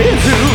into